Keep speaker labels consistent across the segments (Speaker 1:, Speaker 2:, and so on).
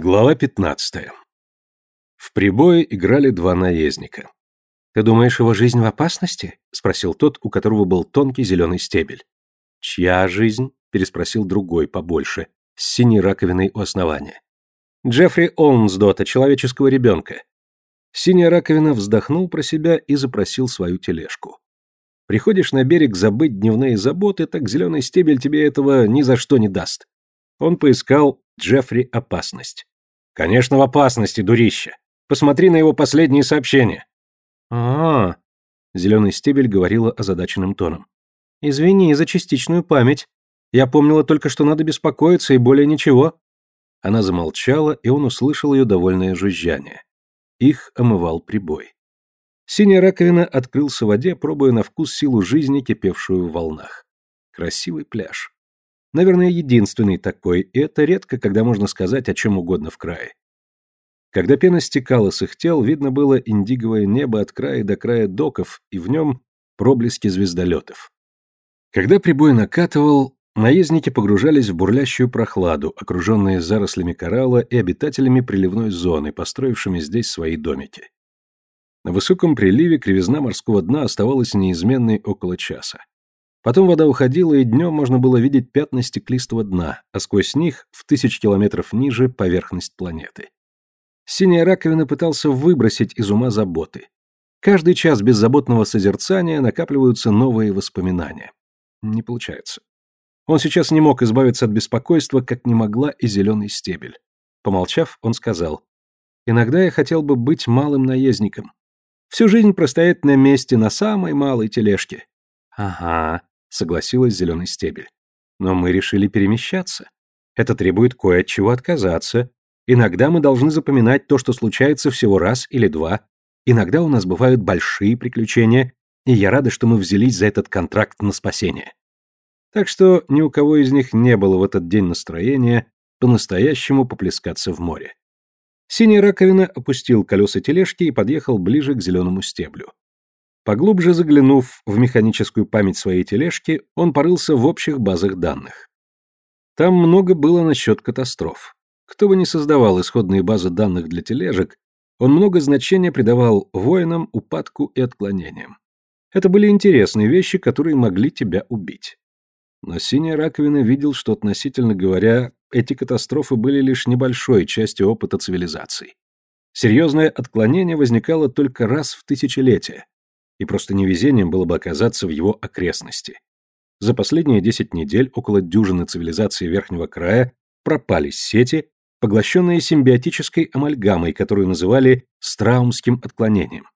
Speaker 1: Глава 15. В прибое играли два наездника.
Speaker 2: «Ты думаешь, его жизнь в опасности?» — спросил тот, у которого был тонкий зеленый стебель. «Чья жизнь?» — переспросил другой, побольше, с синей раковиной у основания. «Джеффри Олнсдота, человеческого ребенка». Синяя раковина вздохнул про себя и запросил свою тележку. Приходишь на берег забыть дневные заботы, так зеленый стебель тебе этого ни за что не даст. Он поискал Джеффри опасность. Конечно, в опасности, дурище. Посмотри на его последние сообщения. А, -а, -а зеленый стебель говорила озадаченным тоном. Извини за частичную память. Я помнила только, что надо беспокоиться и более ничего. Она замолчала, и он услышал ее довольное жужжание. Их омывал прибой. Синяя раковина открылся в воде, пробуя на вкус силу жизни, кипевшую в волнах. Красивый пляж. Наверное, единственный такой, и это редко, когда можно сказать о чем угодно в крае. Когда пена стекала с их тел, видно было индиговое небо от края до края доков, и в нем проблески звездолетов. Когда прибой накатывал, наездники погружались в бурлящую прохладу, окруженные зарослями коралла и обитателями приливной зоны, построившими здесь свои домики. На высоком приливе кривизна морского дна оставалась неизменной около часа. Потом вода уходила, и днем можно было видеть пятна стеклистого дна, а сквозь них в тысяч километров ниже поверхность планеты. Синяя раковина пытался выбросить из ума заботы. Каждый час беззаботного созерцания накапливаются новые воспоминания. Не получается. Он сейчас не мог избавиться от беспокойства, как не могла и зеленый стебель. Помолчав, он сказал, «Иногда я хотел бы быть малым наездником. Всю жизнь простоять на месте, на самой малой тележке». «Ага», — согласилась зеленый стебель. «Но мы решили перемещаться. Это требует кое от чего отказаться, Иногда мы должны запоминать то, что случается всего раз или два. Иногда у нас бывают большие приключения, и я рада, что мы взялись за этот контракт на спасение. Так что ни у кого из них не было в этот день настроения по-настоящему поплескаться в море. Синяя раковина опустил колеса тележки и подъехал ближе к зеленому стеблю. Поглубже заглянув в механическую память своей тележки, он порылся в общих базах данных. Там много было насчет катастроф. Кто бы ни создавал исходные базы данных для тележек, он много значения придавал воинам, упадку и отклонениям. Это были интересные вещи, которые могли тебя убить. Но синяя раковина видел, что относительно говоря, эти катастрофы были лишь небольшой частью опыта цивилизации. Серьезное отклонение возникало только раз в тысячелетие, и просто невезением было бы оказаться в его окрестности. За последние 10 недель около дюжины цивилизаций Верхнего края пропали сети, поглощенные симбиотической амальгамой, которую называли страумским отклонением.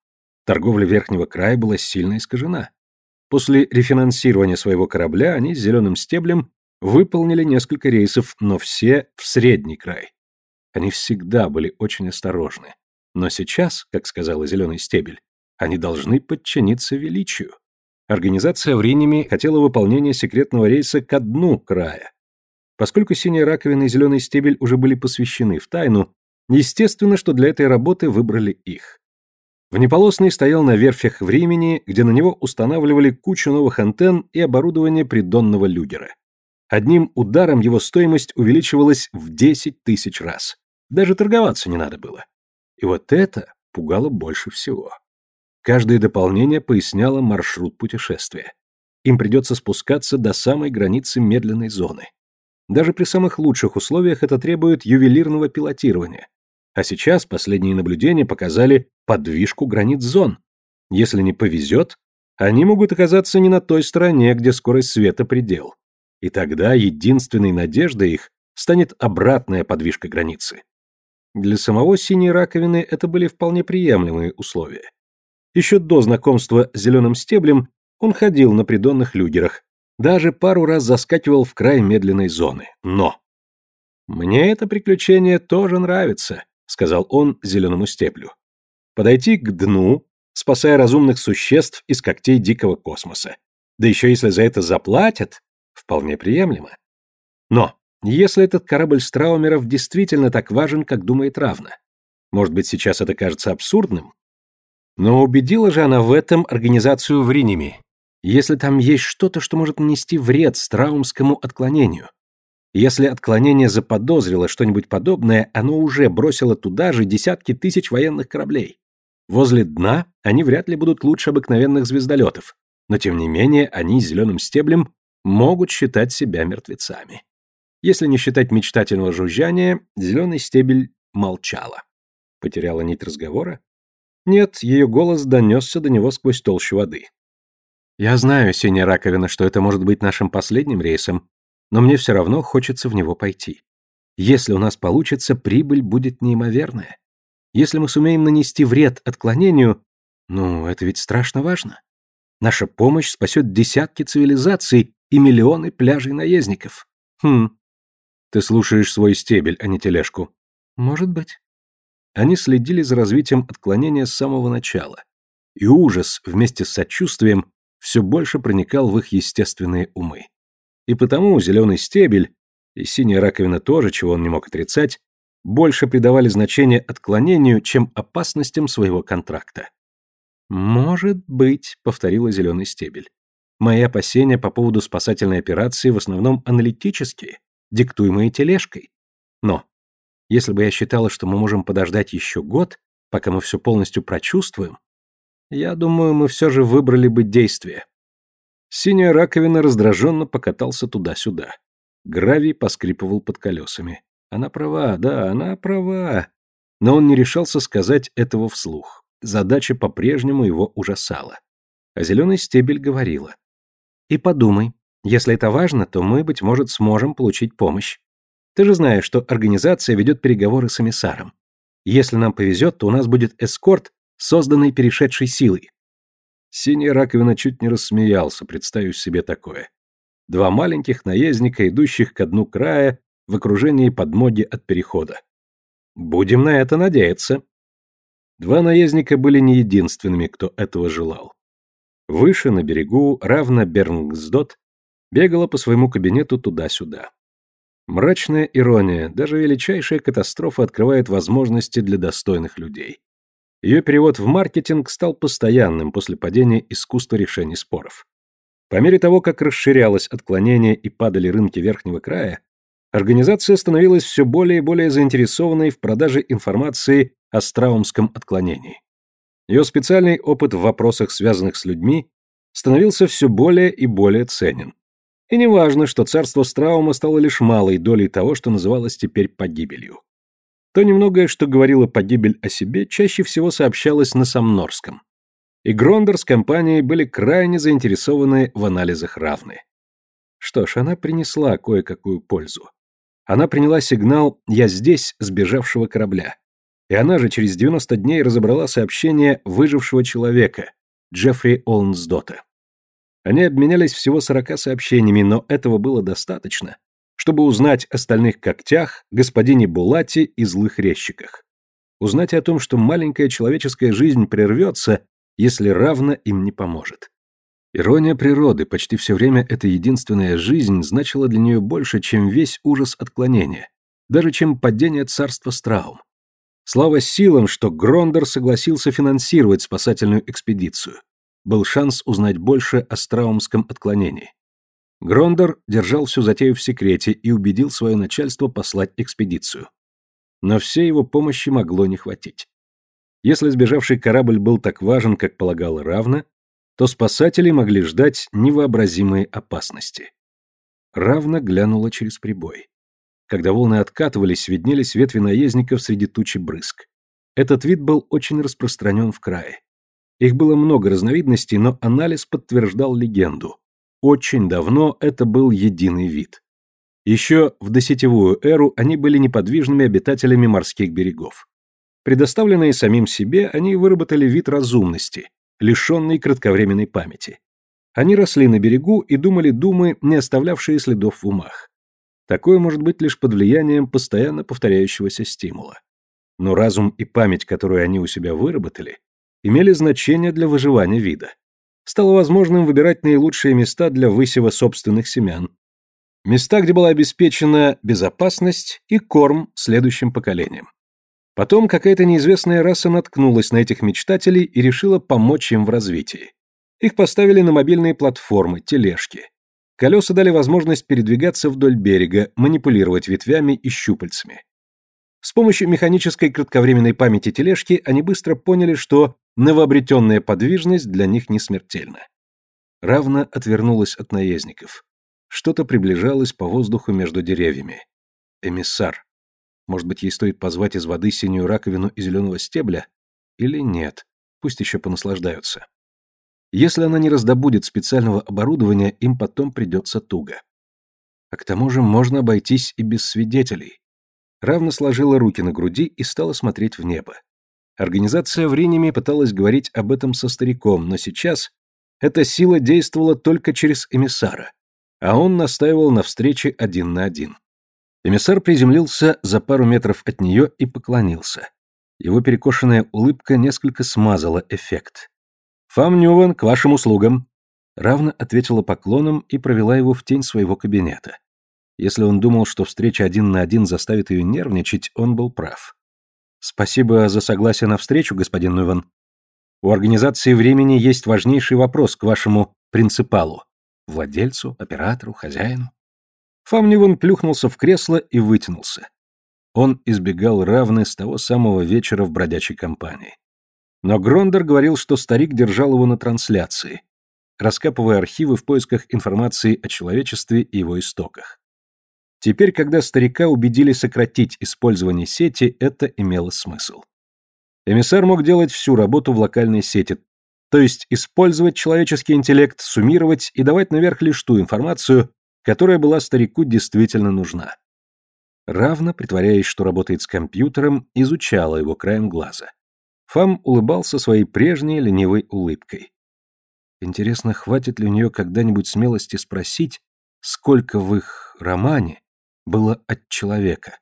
Speaker 2: Торговля верхнего края была сильно искажена. После рефинансирования своего корабля они с зеленым стеблем выполнили несколько рейсов, но все в средний край. Они всегда были очень осторожны. Но сейчас, как сказала зеленый стебель, они должны подчиниться величию. Организация в хотела выполнения секретного рейса ко дну края, Поскольку синяя раковина и зеленый стебель уже были посвящены в тайну, естественно, что для этой работы выбрали их. Внеполосный стоял на верфях в Римени, где на него устанавливали кучу новых антенн и оборудование придонного люгера. Одним ударом его стоимость увеличивалась в 10 тысяч раз. Даже торговаться не надо было. И вот это пугало больше всего. Каждое дополнение поясняло маршрут путешествия. Им придется спускаться до самой границы медленной зоны. Даже при самых лучших условиях это требует ювелирного пилотирования. А сейчас последние наблюдения показали подвижку границ зон. Если не повезет, они могут оказаться не на той стороне, где скорость света предел. И тогда единственной надеждой их станет обратная подвижка границы. Для самого синей раковины это были вполне приемлемые условия. Еще до знакомства с зеленым стеблем он ходил на придонных люгерах, даже пару раз заскакивал в край медленной зоны. Но... «Мне это приключение тоже нравится», — сказал он зеленому стеблю. «Подойти к дну, спасая разумных существ из когтей дикого космоса. Да еще если за это заплатят, вполне приемлемо. Но если этот корабль Страумеров действительно так важен, как думает Равна, может быть, сейчас это кажется абсурдным? Но убедила же она в этом организацию в Риниме, если там есть что-то, что может нанести вред страумскому отклонению. Если отклонение заподозрило что-нибудь подобное, оно уже бросило туда же десятки тысяч военных кораблей. Возле дна они вряд ли будут лучше обыкновенных звездолетов, но тем не менее они зеленым стеблем могут считать себя мертвецами. Если не считать мечтательного жужжания, зеленый стебель молчала. Потеряла нить разговора? Нет, ее голос донесся до него сквозь толщу воды. «Я знаю, синяя раковина, что это может быть нашим последним рейсом, но мне все равно хочется в него пойти. Если у нас получится, прибыль будет неимоверная. Если мы сумеем нанести вред отклонению, ну, это ведь страшно важно. Наша помощь спасет десятки цивилизаций и миллионы пляжей наездников. Хм. Ты слушаешь свой стебель, а не тележку. Может быть. Они следили за развитием отклонения с самого начала. И ужас вместе с сочувствием все больше проникал в их естественные умы. И потому зеленый стебель, и синяя раковина тоже, чего он не мог отрицать, больше придавали значение отклонению, чем опасностям своего контракта. «Может быть», — повторила зеленый стебель. «Мои опасения по поводу спасательной операции в основном аналитические, диктуемые тележкой. Но, если бы я считала, что мы можем подождать еще год, пока мы все полностью прочувствуем, я думаю, мы все же выбрали бы действие. Синяя раковина раздраженно покатался туда-сюда. Гравий поскрипывал под колесами. Она права, да, она права. Но он не решался сказать этого вслух. Задача по-прежнему его ужасала. А зеленый стебель говорила. И подумай, если это важно, то мы, быть может, сможем получить помощь. Ты же знаешь, что организация ведет переговоры с эмиссаром. Если нам повезет, то у нас будет эскорт, созданный перешедшей силой. Синяя раковина чуть не рассмеялся, представив себе такое. Два маленьких наездника, идущих ко дну края, в окружении подмоги от перехода. Будем на это надеяться. Два наездника были не единственными, кто этого желал. Выше, на берегу, равно Бернгсдот, бегала по своему кабинету туда-сюда. Мрачная ирония, даже величайшая катастрофа открывает возможности для достойных людей. Ее перевод в маркетинг стал постоянным после падения искусства решения споров. По мере того, как расширялось отклонение и падали рынки верхнего края, организация становилась все более и более заинтересованной в продаже информации о страумском отклонении. Ее специальный опыт в вопросах, связанных с людьми, становился все более и более ценен. И неважно, что царство Страума стало лишь малой долей того, что называлось теперь погибелью. То немногое, что говорила погибель о себе, чаще всего сообщалось на Самнорском. И Грондер с компанией были крайне заинтересованы в анализах равны. Что ж, она принесла кое-какую пользу. Она приняла сигнал «Я здесь» сбежавшего корабля. И она же через 90 дней разобрала сообщение выжившего человека, Джеффри Олнсдота. Они обменялись всего 40 сообщениями, но этого было достаточно, чтобы узнать о стальных когтях, господине Булате и злых резчиках. Узнать о том, что маленькая человеческая жизнь прервется, если равно им не поможет. Ирония природы, почти все время эта единственная жизнь значила для нее больше, чем весь ужас отклонения, даже чем падение царства Страум. Слава силам, что Грондер согласился финансировать спасательную экспедицию. Был шанс узнать больше о страумском отклонении. Грондор держал всю затею в секрете и убедил свое начальство послать экспедицию. Но всей его помощи могло не хватить. Если сбежавший корабль был так важен, как полагало Равна, то спасатели могли ждать невообразимые опасности. Равна глянула через прибой. Когда волны откатывались, виднелись ветви наездников среди тучи брызг. Этот вид был очень распространен в крае. Их было много разновидностей, но анализ подтверждал легенду. Очень давно это был единый вид. Еще в досетевую эру они были неподвижными обитателями морских берегов. Предоставленные самим себе, они выработали вид разумности, лишенный кратковременной памяти. Они росли на берегу и думали думы, не оставлявшие следов в умах. Такое может быть лишь под влиянием постоянно повторяющегося стимула. Но разум и память, которую они у себя выработали, имели значение для выживания вида стало возможным выбирать наилучшие места для высева собственных семян. Места, где была обеспечена безопасность и корм следующим поколениям. Потом какая-то неизвестная раса наткнулась на этих мечтателей и решила помочь им в развитии. Их поставили на мобильные платформы, тележки. Колеса дали возможность передвигаться вдоль берега, манипулировать ветвями и щупальцами. С помощью механической кратковременной памяти тележки они быстро поняли, что новообретенная подвижность для них не смертельна. Равно отвернулась от наездников. Что-то приближалось по воздуху между деревьями. Эмиссар. Может быть, ей стоит позвать из воды синюю раковину и зеленого стебля? Или нет? Пусть еще понаслаждаются. Если она не раздобудет специального оборудования, им потом придется туго. А к тому же можно обойтись и без свидетелей. Равно сложила руки на груди и стала смотреть в небо. Организация в Риниме пыталась говорить об этом со стариком, но сейчас эта сила действовала только через эмиссара, а он настаивал на встрече один на один. Эмиссар приземлился за пару метров от нее и поклонился. Его перекошенная улыбка несколько смазала эффект. «Фам Нюван, к вашим услугам!» Равно ответила поклоном и провела его в тень своего кабинета. Если он думал, что встреча один на один заставит ее нервничать, он был прав. «Спасибо за согласие на встречу, господин Нюван. У организации времени есть важнейший вопрос к вашему принципалу. Владельцу, оператору, хозяину». Фам Нюван плюхнулся в кресло и вытянулся. Он избегал равны с того самого вечера в бродячей компании. Но Грондер говорил, что старик держал его на трансляции, раскапывая архивы в поисках информации о человечестве и его истоках. Теперь, когда старика убедили сократить использование сети, это имело смысл. Эмиссар мог делать всю работу в локальной сети, то есть использовать человеческий интеллект, суммировать и давать наверх лишь ту информацию, которая была старику действительно нужна равно, притворяясь, что работает с компьютером, изучала его краем глаза. Фам улыбался своей прежней ленивой улыбкой. Интересно, хватит ли у нее когда-нибудь смелости спросить, сколько в их романе было от человека?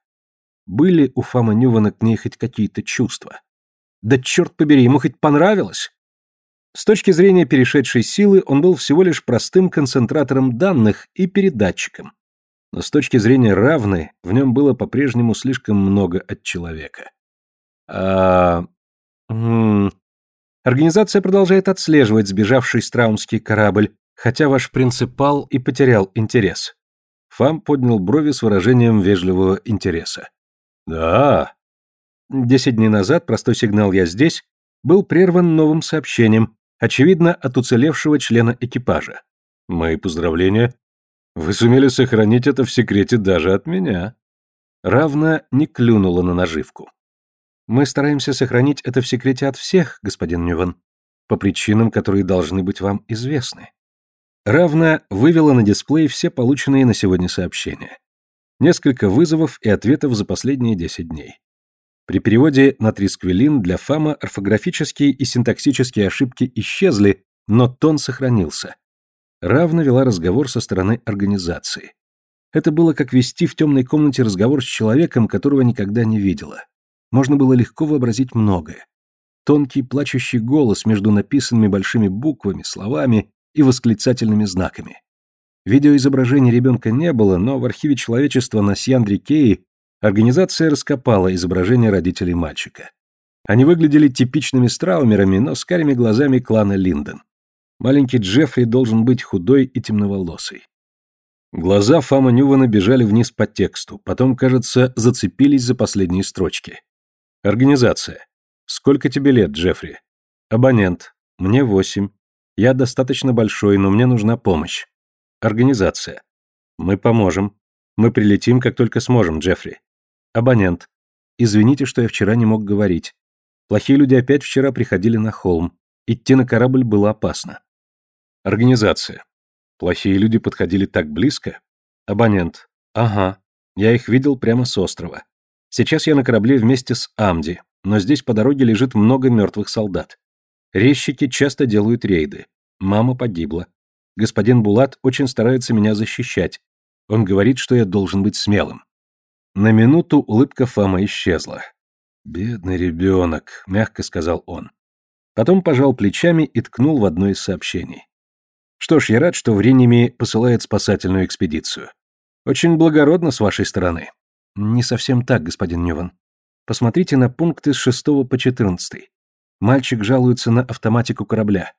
Speaker 2: Были у Фама Нювана к ней хоть какие-то чувства? Да черт побери, ему хоть понравилось? С точки зрения перешедшей силы он был всего лишь простым концентратором данных и передатчиком, но с точки зрения равны, в нем было по-прежнему слишком много от человека. А... М. Организация продолжает отслеживать сбежавший страумский корабль, хотя ваш принципал и потерял интерес. Фам поднял брови с выражением вежливого интереса. Да. Десять дней назад простой сигнал «Я здесь» был прерван новым сообщением, очевидно, от уцелевшего члена экипажа. Мои поздравления. Вы сумели сохранить это в секрете даже от меня. Равна не клюнула на наживку. Мы стараемся сохранить это в секрете от всех, господин Ньюван, по причинам, которые должны быть вам известны. Равна вывела на дисплей все полученные на сегодня сообщения. Несколько вызовов и ответов за последние 10 дней. При переводе на трисквилин для Фама орфографические и синтаксические ошибки исчезли, но тон сохранился. Равна вела разговор со стороны организации. Это было как вести в темной комнате разговор с человеком, которого никогда не видела. Можно было легко вообразить многое. Тонкий плачущий голос между написанными большими буквами, словами и восклицательными знаками. Видеоизображения ребенка не было, но в архиве человечества на Сьяндри-Кеи организация раскопала изображение родителей мальчика. Они выглядели типичными страумерами, но с карими глазами клана Линден. Маленький Джеффри должен быть худой и темноволосый. Глаза Фама Нювана бежали вниз по тексту, потом, кажется, зацепились за последние строчки. Организация. Сколько тебе лет, Джеффри? Абонент. Мне восемь. Я достаточно большой, но мне нужна помощь. Организация. Мы поможем. Мы прилетим, как только сможем, Джеффри. Абонент. Извините, что я вчера не мог говорить. Плохие люди опять вчера приходили на холм. Идти на корабль было опасно. Организация. Плохие люди подходили так близко? Абонент. Ага. Я их видел прямо с острова. Сейчас я на корабле вместе с Амди, но здесь по дороге лежит много мертвых солдат. Резчики часто делают рейды. Мама погибла. Господин Булат очень старается меня защищать. Он говорит, что я должен быть смелым. На минуту улыбка Фама исчезла. «Бедный ребенок», — мягко сказал он. Потом пожал плечами и ткнул в одно из сообщений. Что ж, я рад, что в Риниме посылает спасательную экспедицию. Очень благородно с вашей стороны. Не совсем так, господин Ньюван. Посмотрите на пункты с 6 по 14. Мальчик жалуется на автоматику корабля.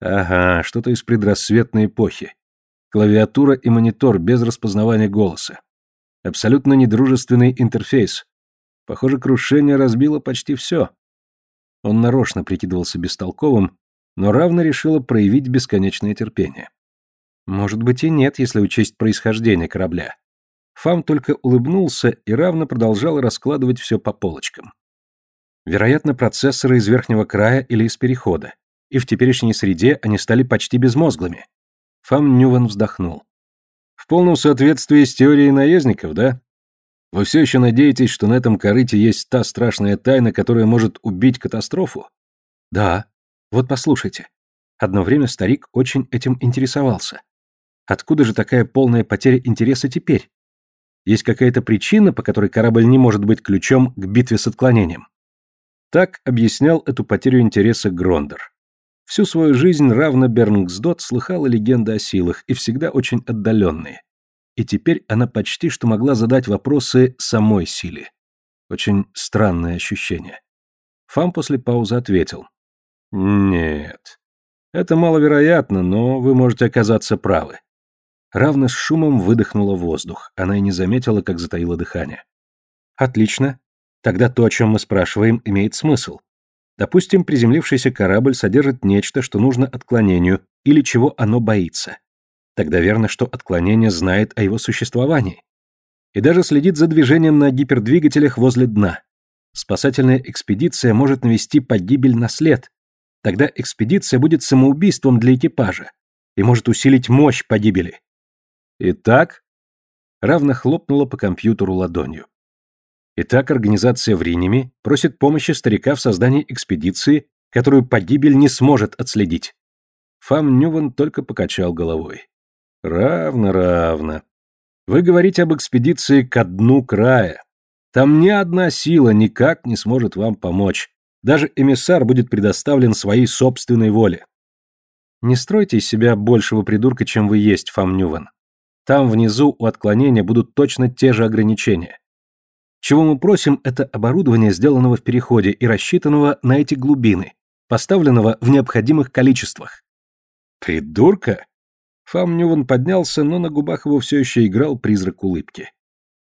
Speaker 2: Ага, что-то из предрассветной эпохи.
Speaker 1: Клавиатура и монитор без распознавания голоса. Абсолютно недружественный интерфейс. Похоже, крушение разбило почти все. Он нарочно прикидывался бестолковым, но равно решила проявить бесконечное терпение. Может быть и нет, если учесть происхождение корабля. Фам только улыбнулся и равно продолжал раскладывать все по полочкам. Вероятно, процессоры из верхнего края или из перехода. И в теперешней среде они стали почти безмозглыми. Фам Нюван вздохнул. В полном соответствии с теорией наездников, да? Вы все еще надеетесь, что на этом корыте есть та страшная тайна, которая может убить катастрофу?
Speaker 2: Да. Вот послушайте. Одно время старик очень этим интересовался. Откуда же такая полная потеря интереса теперь? Есть какая-то причина, по которой корабль не может быть ключом к битве с отклонением?
Speaker 1: Так объяснял эту потерю интереса Грондер. Всю свою жизнь равно Бернгсдот слыхала легенды о силах, и всегда очень отдаленные. И теперь она почти что могла задать вопросы самой силе. Очень странное ощущение. Фам после паузы ответил. «Нет. Это маловероятно, но вы можете оказаться правы». Равно с шумом выдохнула воздух. Она и не заметила, как затаило дыхание.
Speaker 2: «Отлично. Тогда то, о чем мы спрашиваем, имеет смысл. Допустим, приземлившийся корабль содержит нечто, что нужно отклонению, или чего оно боится. Тогда верно, что отклонение знает о его существовании. И даже следит за движением на гипердвигателях возле дна. Спасательная экспедиция может навести погибель на след. Тогда экспедиция будет самоубийством для экипажа и может усилить мощь погибели.
Speaker 1: Итак, равно хлопнула по компьютеру ладонью. Итак, организация в Риниме просит помощи старика в создании экспедиции, которую погибель не сможет отследить. Фам Нюван только покачал головой. Равно, равно. Вы говорите об экспедиции ко дну края. Там ни одна сила никак не сможет вам помочь. Даже эмиссар будет предоставлен своей собственной воле.
Speaker 2: Не стройте из себя большего придурка, чем вы есть, Фам Нюван. Там внизу у отклонения будут точно те же ограничения. Чего мы просим, это оборудование, сделанного в переходе и рассчитанного на эти глубины, поставленного в необходимых количествах.
Speaker 1: Придурка? Фам Нюван поднялся, но на губах его все еще играл призрак улыбки.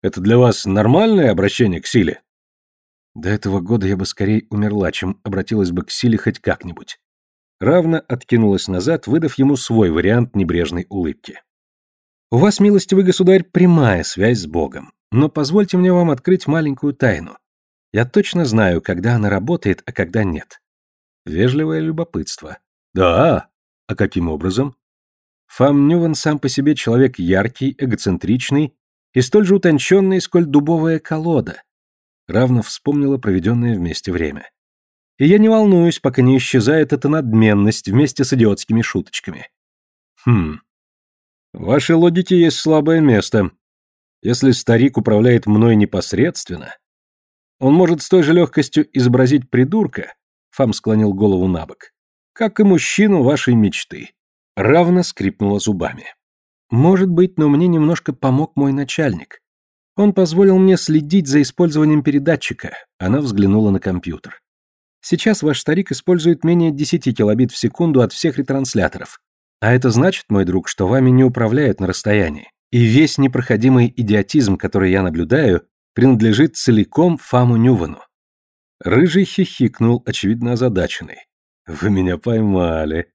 Speaker 1: Это для вас нормальное обращение к силе?
Speaker 2: До этого года я бы скорее умерла, чем обратилась бы к силе хоть как-нибудь.
Speaker 1: Равно откинулась назад, выдав ему свой вариант небрежной улыбки.
Speaker 2: У вас, милостивый государь, прямая связь с Богом. Но позвольте мне вам открыть маленькую тайну. Я точно знаю, когда она работает, а когда нет.
Speaker 1: Вежливое любопытство. Да? А каким образом?
Speaker 2: Фам Нюван сам по себе человек яркий, эгоцентричный и столь же утонченный, сколь дубовая колода. Равно вспомнила проведенное вместе время. И я не волнуюсь, пока не исчезает эта надменность вместе с идиотскими шуточками.
Speaker 1: Хм. В вашей логике есть слабое место. Если старик управляет мной непосредственно, он может с той же легкостью изобразить придурка, Фам склонил голову на бок, как и мужчину вашей мечты. Равно скрипнула зубами.
Speaker 2: Может быть, но мне немножко помог мой начальник. Он позволил мне следить за использованием передатчика. Она взглянула на компьютер. Сейчас ваш старик использует менее 10 килобит в секунду от всех ретрансляторов. А это значит, мой друг, что вами не управляют на расстоянии. И весь непроходимый идиотизм, который я наблюдаю, принадлежит целиком Фаму Нювану.
Speaker 1: Рыжий хихикнул, очевидно озадаченный. «Вы меня поймали.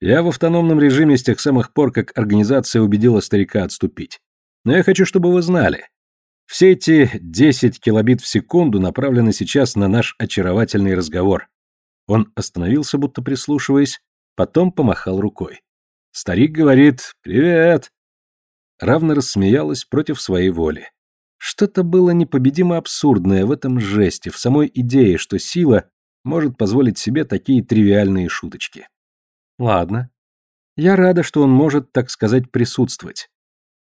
Speaker 1: Я в автономном режиме с тех самых пор, как организация убедила старика отступить. Но я хочу, чтобы вы знали. Все эти 10 килобит в секунду направлены сейчас на наш очаровательный разговор». Он остановился, будто прислушиваясь, потом помахал рукой. Старик говорит «Привет!» Равно рассмеялась против своей воли. Что-то было непобедимо абсурдное в этом жесте, в самой идее, что сила может позволить себе такие тривиальные шуточки.
Speaker 2: Ладно. Я рада, что он может, так сказать, присутствовать.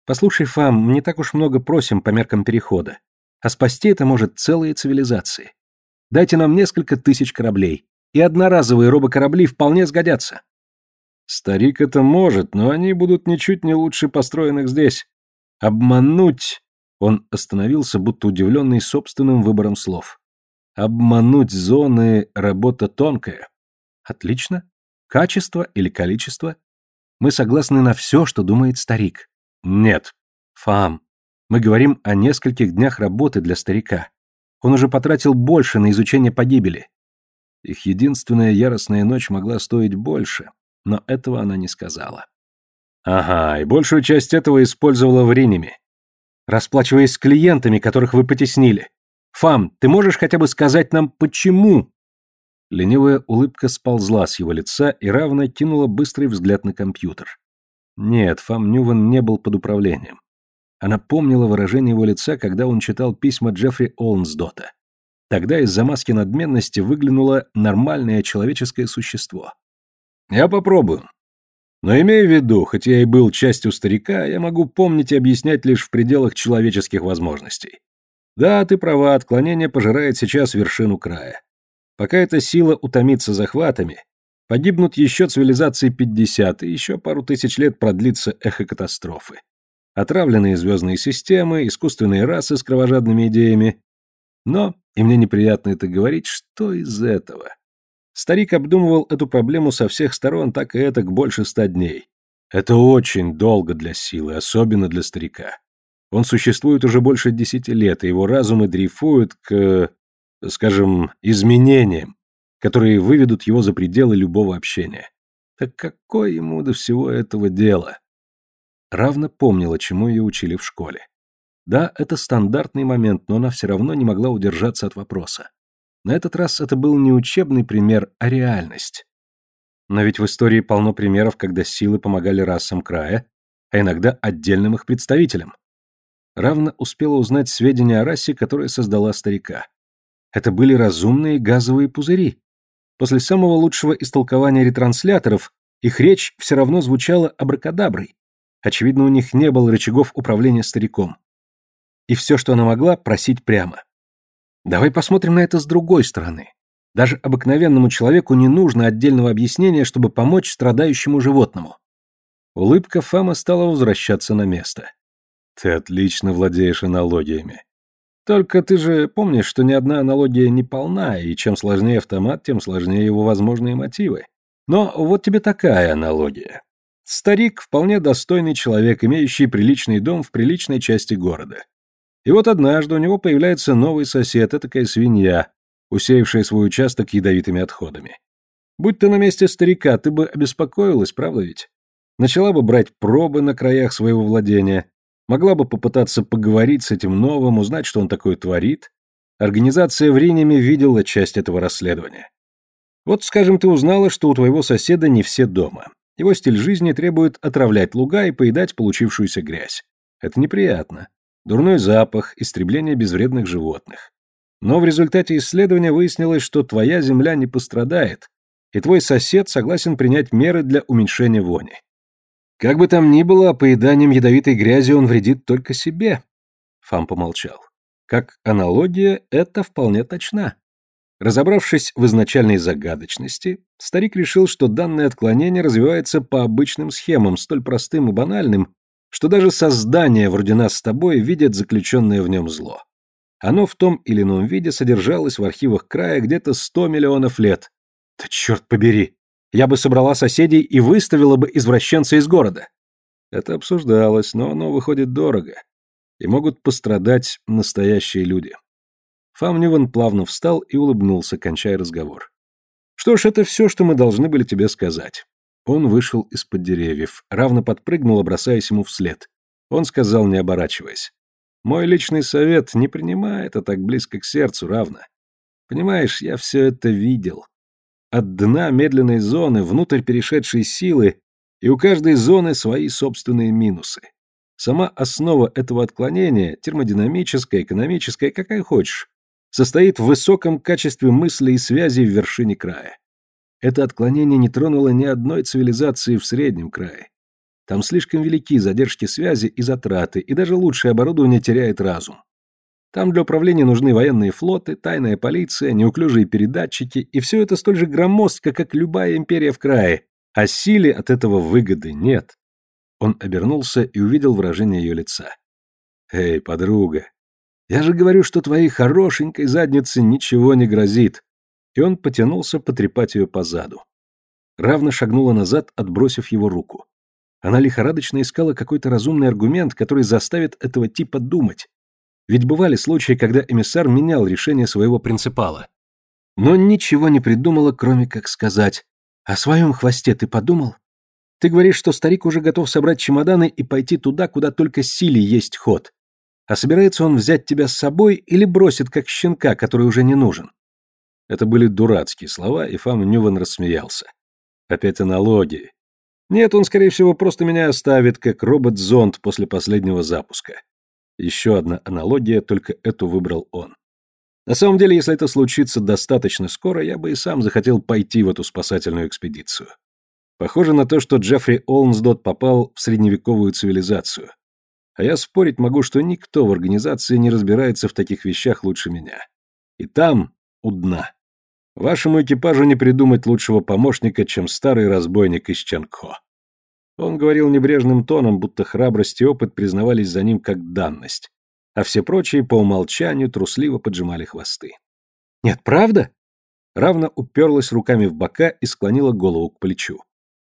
Speaker 2: Послушай, Фам, не так уж много просим по меркам перехода. А спасти это может целые цивилизации. Дайте нам несколько тысяч кораблей, и одноразовые робокорабли вполне сгодятся.
Speaker 1: Старик это может, но они будут ничуть не лучше построенных здесь. Обмануть... Он остановился, будто удивленный собственным выбором слов. Обмануть зоны – работа тонкая.
Speaker 2: Отлично. Качество или количество?
Speaker 1: Мы согласны на все, что думает старик.
Speaker 2: Нет.
Speaker 1: Фам, мы говорим о нескольких днях работы для старика. Он уже потратил больше на изучение погибели. Их единственная яростная ночь могла стоить больше, но этого она не сказала.
Speaker 2: Ага, и большую часть этого использовала в Риниме.
Speaker 1: Расплачиваясь с клиентами, которых вы потеснили. Фам, ты можешь хотя бы сказать нам, почему? Ленивая улыбка сползла с его лица и равно кинула быстрый взгляд на компьютер. Нет, Фам Ньюван не был под управлением. Она помнила выражение его лица, когда он читал письма Джеффри Олнсдота. Тогда из-за маски надменности выглянуло нормальное человеческое существо.
Speaker 2: «Я попробую. Но имея в виду, хоть я и был частью старика, я могу помнить и объяснять лишь в пределах человеческих возможностей. Да, ты права, отклонение пожирает сейчас вершину края. Пока эта сила утомится захватами, погибнут еще цивилизации 50, и еще пару тысяч лет продлится эхо катастрофы. Отравленные звездные системы, искусственные расы с кровожадными идеями. Но, и мне неприятно это говорить, что из этого? Старик обдумывал эту проблему со всех сторон так и этак больше ста дней. Это очень долго для силы, особенно для старика. Он существует уже больше десяти лет, и его разумы дрейфуют к, скажем, изменениям, которые выведут его за пределы любого общения. Так какое ему до всего этого дело? Равно помнила, чему ее учили в школе. Да, это стандартный момент, но она все равно не могла удержаться от вопроса. На этот раз это был не учебный пример, а реальность. Но ведь в истории полно примеров, когда силы помогали расам края, а иногда отдельным их представителям. Равно успела узнать сведения о расе, которая создала старика. Это были разумные газовые пузыри. После самого лучшего истолкования ретрансляторов их речь все равно звучала абракадаброй. Очевидно, у них не было рычагов управления стариком. И все, что она могла, просить прямо. Давай посмотрим на это с другой стороны. Даже обыкновенному человеку не нужно отдельного объяснения, чтобы помочь страдающему животному. Улыбка Фама стала возвращаться на место. Ты отлично владеешь аналогиями. Только ты же помнишь, что ни одна аналогия не полна, и чем сложнее автомат, тем сложнее его возможные мотивы. Но вот тебе такая аналогия. Старик вполне достойный человек, имеющий приличный дом в приличной части города. И вот однажды у него появляется новый сосед, такая свинья, усеявшая свой участок ядовитыми отходами. Будь ты на месте старика, ты бы обеспокоилась, правда ведь? Начала бы брать пробы на краях своего владения, могла бы попытаться поговорить с этим новым, узнать, что он такое творит. Организация в Риниме видела часть этого расследования. Вот, скажем, ты узнала, что у твоего соседа не все дома. Его стиль жизни требует отравлять луга и поедать получившуюся грязь. Это неприятно. Дурной запах, истребление безвредных животных. Но в результате исследования выяснилось, что твоя земля не пострадает, и твой сосед согласен принять меры для уменьшения вони. Как бы там ни было, поеданием ядовитой грязи он вредит только себе. Фам помолчал. Как аналогия, это вполне точна. Разобравшись в изначальной загадочности, старик решил, что данное отклонение развивается по обычным схемам, столь простым и банальным, что даже создание вроде нас с тобой видят заключенное в нем зло. Оно в том или ином виде содержалось в архивах края где-то сто миллионов лет. Да черт побери! Я бы собрала соседей и выставила бы извращенца из города. Это обсуждалось, но оно выходит дорого. И могут пострадать настоящие люди. Фам Ньюван плавно встал и улыбнулся, кончая разговор. «Что ж, это все, что мы должны были тебе сказать». Он вышел из-под деревьев, равно подпрыгнул, бросаясь ему вслед. Он сказал, не оборачиваясь. «Мой личный совет не принимай это так близко к сердцу, равно. Понимаешь, я все это видел. От дна медленной зоны внутрь перешедшей силы, и у каждой зоны свои собственные минусы. Сама основа этого отклонения, термодинамическая, экономическая, какая хочешь, состоит в высоком качестве мысли и связи в вершине края. Это отклонение не тронуло ни одной цивилизации в среднем крае. Там слишком велики задержки связи и затраты, и даже лучшее оборудование теряет разум. Там для управления нужны военные флоты, тайная полиция, неуклюжие передатчики, и все это столь же громоздко, как любая империя в крае, а силе от этого выгоды нет. Он обернулся и увидел выражение ее лица. «Эй, подруга, я же говорю, что твоей хорошенькой заднице ничего не грозит. И он потянулся потрепать ее по заду. Равно шагнула назад, отбросив его руку.
Speaker 1: Она лихорадочно искала какой-то разумный аргумент, который заставит этого типа думать. Ведь бывали случаи, когда эмиссар менял решение своего принципала. Но ничего не придумала, кроме как сказать «О своем хвосте ты подумал? Ты говоришь, что старик уже готов собрать чемоданы и пойти туда, куда только силе есть ход. А собирается он взять тебя с собой или бросит, как щенка, который уже не нужен?» Это были дурацкие слова, и Фам Нюван рассмеялся. Опять аналогии. Нет, он, скорее всего, просто меня оставит, как робот-зонд после последнего запуска. Еще одна аналогия, только эту выбрал он. На самом деле, если это случится достаточно скоро, я бы и сам захотел пойти в эту спасательную экспедицию. Похоже на то, что Джеффри Олнсдот попал в средневековую цивилизацию. А я спорить могу, что никто в организации не разбирается в таких вещах лучше меня. И там, у дна. Вашему экипажу не придумать лучшего помощника, чем старый разбойник из Чангхо. Он говорил небрежным тоном, будто храбрость и опыт признавались за ним как данность, а все прочие по умолчанию трусливо поджимали хвосты. «Нет, правда?» Равно уперлась руками в бока и склонила голову к плечу.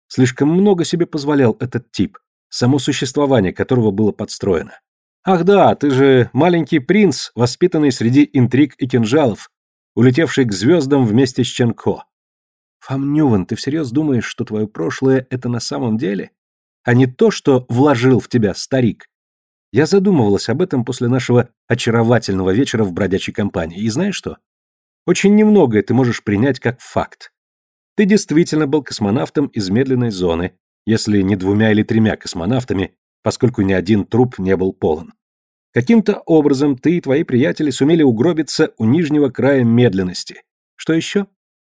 Speaker 1: Слишком много себе позволял этот тип, само существование которого было подстроено. «Ах да, ты же маленький принц, воспитанный среди интриг и кинжалов, улетевший к звездам вместе с Ченко. Фам Нюван, ты всерьез думаешь, что твое прошлое — это на самом деле? А не то, что вложил в тебя старик? Я задумывалась об этом после нашего очаровательного вечера в бродячей компании. И знаешь что? Очень немногое ты можешь принять как факт. Ты действительно был космонавтом из медленной зоны, если не двумя или тремя космонавтами, поскольку ни один труп не был полон. Каким-то образом ты и твои приятели сумели угробиться у нижнего края медленности. Что еще?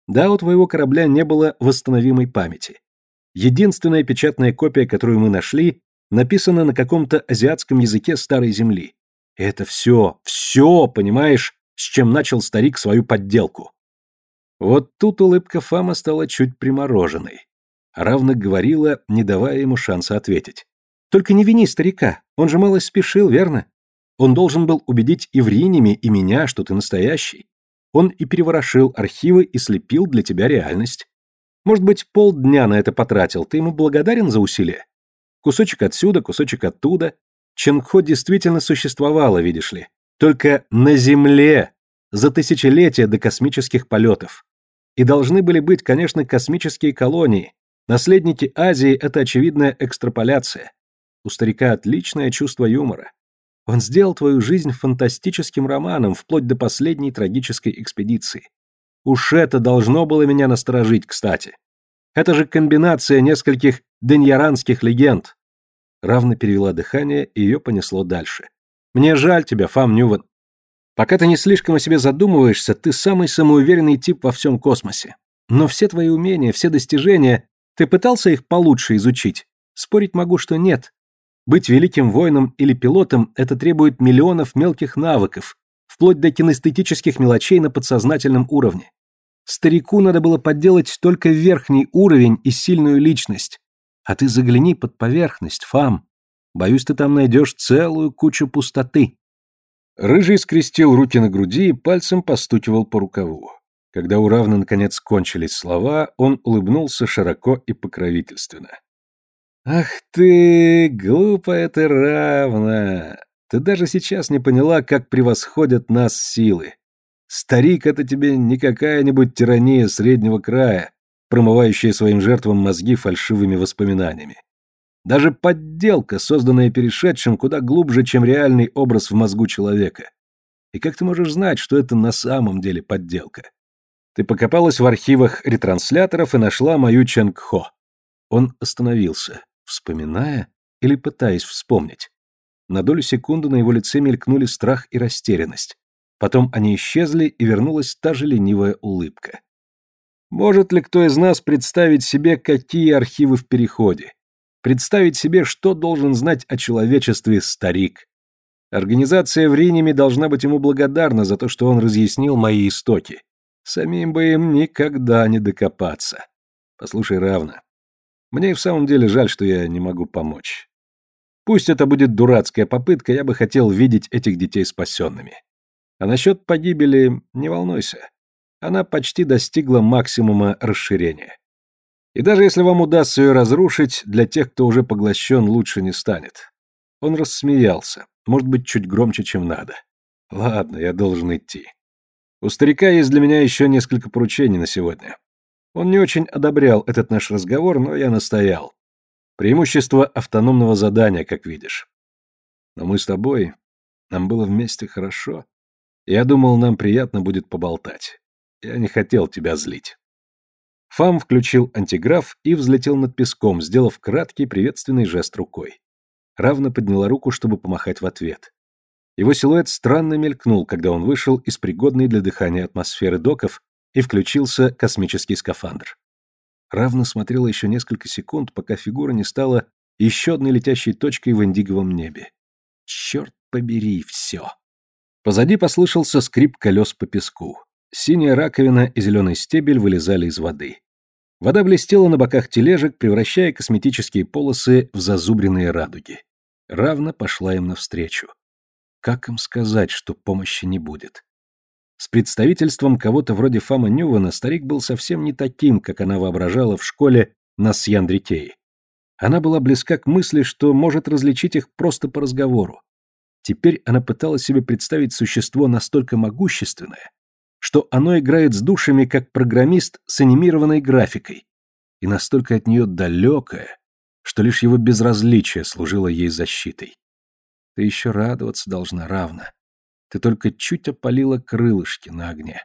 Speaker 1: Да, у твоего корабля не было восстановимой памяти. Единственная печатная копия, которую мы нашли, написана на каком-то азиатском языке Старой Земли. И это все, все, понимаешь, с чем начал старик свою подделку. Вот тут улыбка Фама стала чуть примороженной. Равно говорила, не давая ему шанса ответить. «Только не вини старика, он же мало спешил, верно? Он должен был убедить и Вринями, и меня, что ты настоящий. Он и переворошил архивы и слепил для тебя реальность. Может быть, полдня на это потратил, ты ему благодарен за усилия? Кусочек отсюда, кусочек оттуда. Ченгхо действительно существовало, видишь ли. Только на Земле, за тысячелетия до космических полетов. И должны были быть, конечно, космические колонии. Наследники Азии — это очевидная экстраполяция. У старика отличное чувство юмора. Он сделал твою жизнь фантастическим романом, вплоть до последней трагической экспедиции. Уж это должно было меня насторожить, кстати. Это же комбинация нескольких деньяранских легенд. Равно перевела дыхание, и ее понесло дальше. Мне жаль тебя, Фам Нюван. Пока ты не слишком о себе задумываешься, ты самый самоуверенный тип во всем космосе. Но все твои умения, все достижения, ты пытался их получше изучить? Спорить могу, что нет. Быть великим воином или пилотом – это требует миллионов мелких навыков, вплоть до кинестетических мелочей на подсознательном уровне. Старику надо было подделать только верхний уровень и сильную личность. А ты загляни под поверхность, Фам. Боюсь, ты там найдешь целую кучу пустоты. Рыжий скрестил руки на груди и пальцем постукивал по рукаву. Когда у Равна наконец кончились слова, он улыбнулся широко и покровительственно. «Ах ты, глупая ты равна! Ты даже сейчас не поняла, как превосходят нас силы. Старик — это тебе не какая-нибудь тирания среднего края, промывающая своим жертвам мозги фальшивыми воспоминаниями. Даже подделка, созданная перешедшим, куда глубже, чем реальный образ в мозгу человека. И как ты можешь знать, что это на самом деле подделка? Ты покопалась в архивах ретрансляторов и нашла мою Ченгхо. Он остановился вспоминая или пытаясь вспомнить. На долю секунды на его лице мелькнули страх и растерянность. Потом они исчезли, и вернулась та же ленивая улыбка. Может ли кто из нас представить себе, какие архивы в переходе? Представить себе, что должен знать о человечестве старик? Организация в Риниме должна быть ему благодарна за то, что он разъяснил мои истоки. Самим бы им никогда не докопаться. Послушай, равно. Мне и в самом деле жаль, что я не могу помочь. Пусть это будет дурацкая попытка, я бы хотел видеть этих детей спасенными. А насчет погибели не волнуйся. Она почти достигла максимума расширения. И даже если вам удастся ее разрушить, для тех, кто уже поглощен, лучше не станет. Он рассмеялся, может быть, чуть громче, чем надо. Ладно, я должен идти. У старика есть для меня еще несколько поручений на сегодня. Он не очень одобрял этот наш разговор, но я настоял. Преимущество автономного задания, как видишь. Но мы с тобой, нам было вместе хорошо. Я думал, нам приятно будет поболтать. Я не хотел тебя злить. Фам включил антиграф и взлетел над песком, сделав краткий приветственный жест рукой. Равно подняла руку, чтобы помахать в ответ. Его силуэт странно мелькнул, когда он вышел из пригодной для дыхания атмосферы доков и включился космический скафандр. Равно смотрела еще несколько секунд, пока фигура не стала еще одной летящей точкой в индиговом небе. Черт побери, все. Позади послышался скрип колес по песку. Синяя раковина и зеленый стебель вылезали из воды. Вода блестела на боках тележек, превращая косметические полосы в зазубренные радуги. Равно пошла им навстречу. Как им сказать, что помощи не будет? С представительством кого-то вроде Фама Нювана старик был совсем не таким, как она воображала в школе на Сьяндритее. Она была близка к мысли, что может различить их просто по разговору. Теперь она пыталась себе представить существо настолько могущественное, что оно играет с душами, как программист с анимированной графикой, и настолько от нее далекое, что лишь его безразличие служило ей защитой. Ты еще радоваться должна равно. Ты только чуть опалила крылышки на огне.